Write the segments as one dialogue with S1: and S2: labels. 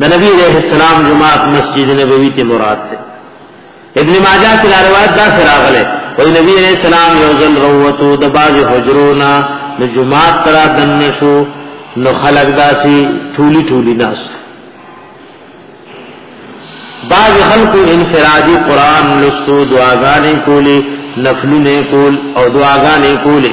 S1: د نبی علیہ السلام جماعت مسجد نبوی ته مراد ده ابن ماجه کی روایت دا سراغله وی نبی علیہ السلام یو ځل روته د باز حجرونا د جماعت ترا دن شو نو خلق داسی ټولی ټولی ناس بعض خلق انفرادی قرآن لستو دعاگانے کولی نفلونے کول او دعاگانے کولی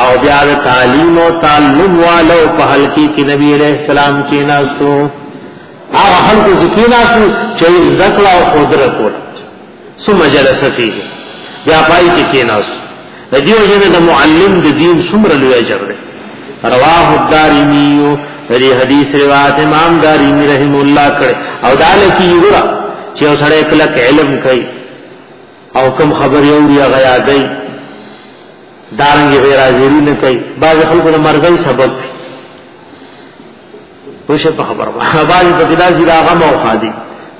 S1: او بیا د تعلیم او تعلم والو په حلقې کې نبی علیہ السلام کې ناسو هغه خلکو چې کې ناسو چې ذکر او قدرت ور ثم جلس فيه بیا پای کې کې ناسو د دې وجه د معلم د دین څومره لوی اجر دی رواه الدارمی دې حدیث روایت امام دارمی رحم الله کړ او دالکی یورا چې سره کلک علم کوي او کم خبر یو یا غیا دی دارنګ غیر حاضری نه کوي بعض خلکو د مرګي سبب وشه په خبر واه بعض په دلاس دی هغه مو خادي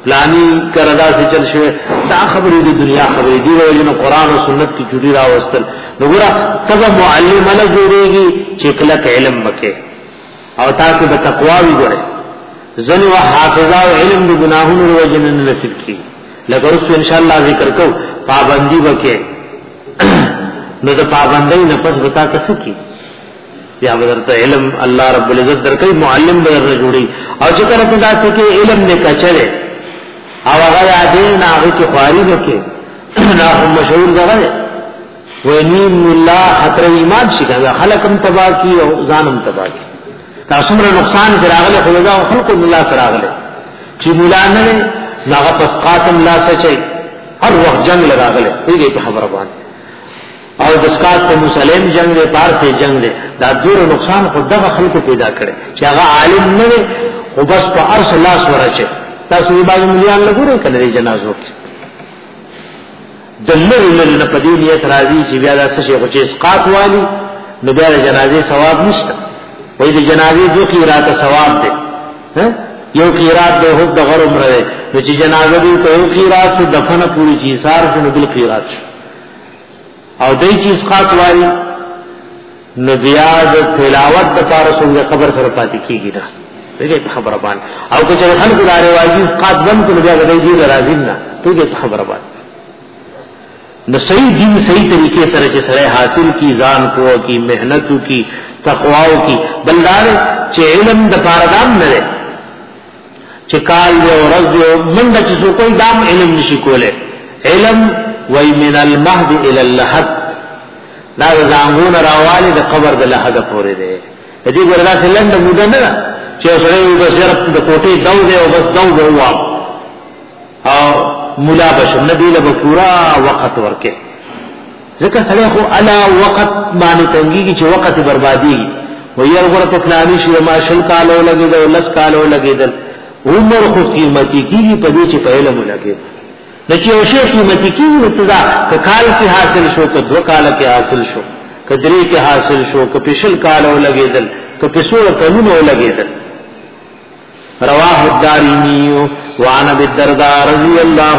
S1: پلانی کردا سے چل شوی دا خبرې د دنیا خبرې دی ورو نه قران او سنت کی جوړی راوستل نو ګره تبه معلم نه جوړیږي چې کلک علم وکړي او تاسو د تقوا وی ګره زنی و حافظه او علم د ګناهونو د وجه نه نصیب کی لکه اوس ان شاء الله ذکر کو پابندی وکې نو د پابندۍ نه پس بتا کس کی یا بدرته علم الله رب العزت درکې معلم به درنه جوړي او چې کله ته تاسو کې علم نه کچره او هغه دې نه هغه کې خواري وکې نه هم مشهور ده وینی مولا خطر ایمان شي کنه خلک هم تبا کی او ځان هم تبا کی تاسو مر نقصان کراغله خو دا خلق مولا سراغله چې مولا نه نه هغه پس قاتم لا سچي هر وخت جنگ لراغله دې په خبره باندې او د سکات په مسلم جنگ دی پار سے جنگ دی دا دور نقصان خو دغه خلکو پیدا کړي چې هغه عالم نه وي خو بس په ارس لاس ورچه تاسو یې باندې مليان لګورئ کله جنازو کې د لرې لرې نه په دې نیت راځي چې بیا دا څه شي خو چې اسقاط والي نو بیا د جنازې ثواب نشته وایي د جنازې دوه قیراته ثواب دی یو قیرات د حب د غرم رہے نو چې جنازه دې ته یو قیرات څو دفنه پوری چی سار شنو بل قیرات شو او دای چې اسقاط وایي نو بیا د تلاوت د پاره څنګه خبر سره پاتې کیږي نه دغه خبره باندې او که چې خلکو د رواجی قات بند کړو بیا د دې راځي نه دغه خبره باندې نو صحیح دین صحیح طریقې سره چې سره حاصل کی ځان کو کی مهنت کی تقوا کی بلدار چې علم د پاره دام نه چې کال دی او ورځ دی منډه چې څوک یې دام علم نشي کوله علم وای من المهد الى اللحد دا زنګون راواله د قبر د لحد پورې دی دې ګردا څه لند موده نه چې سره یو بشر د کوټې داو دی او بس داو دی او مولا بشم نه دی له پورا وخت ورکه ځکه سره خو الا وخت باندې تنګيږي چې وخت بربادي وي یو غره په پلاني شي ما شل کالو لګیدل لس کالو لګیدل عمر خو قیمتي کیږي په دې چې په علم لګي نو چې یو شی قیمتي کیږي نو څه که کال کې حاصل شو که دو کال کې حاصل شو که درې کې حاصل شو که پښل کالو لګیدل که پښو کلونو لګیدل رواه الدارمی وعن ابي الدرداء رضي الله